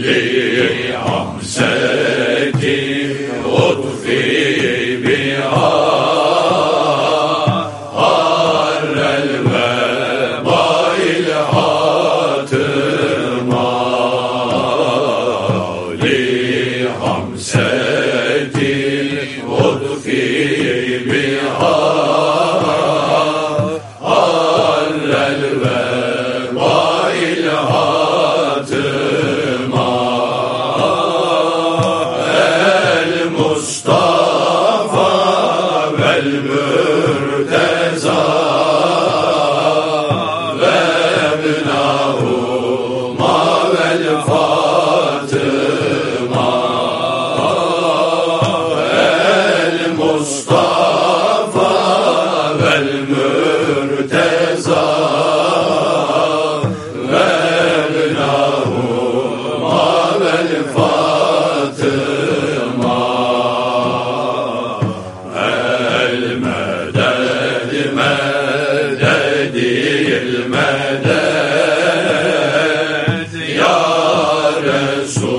li hamseti utfi biha الباب Mustafa vel mürteza Vebnahuma vel Fatıma El Mustafa vel mürteza Jesu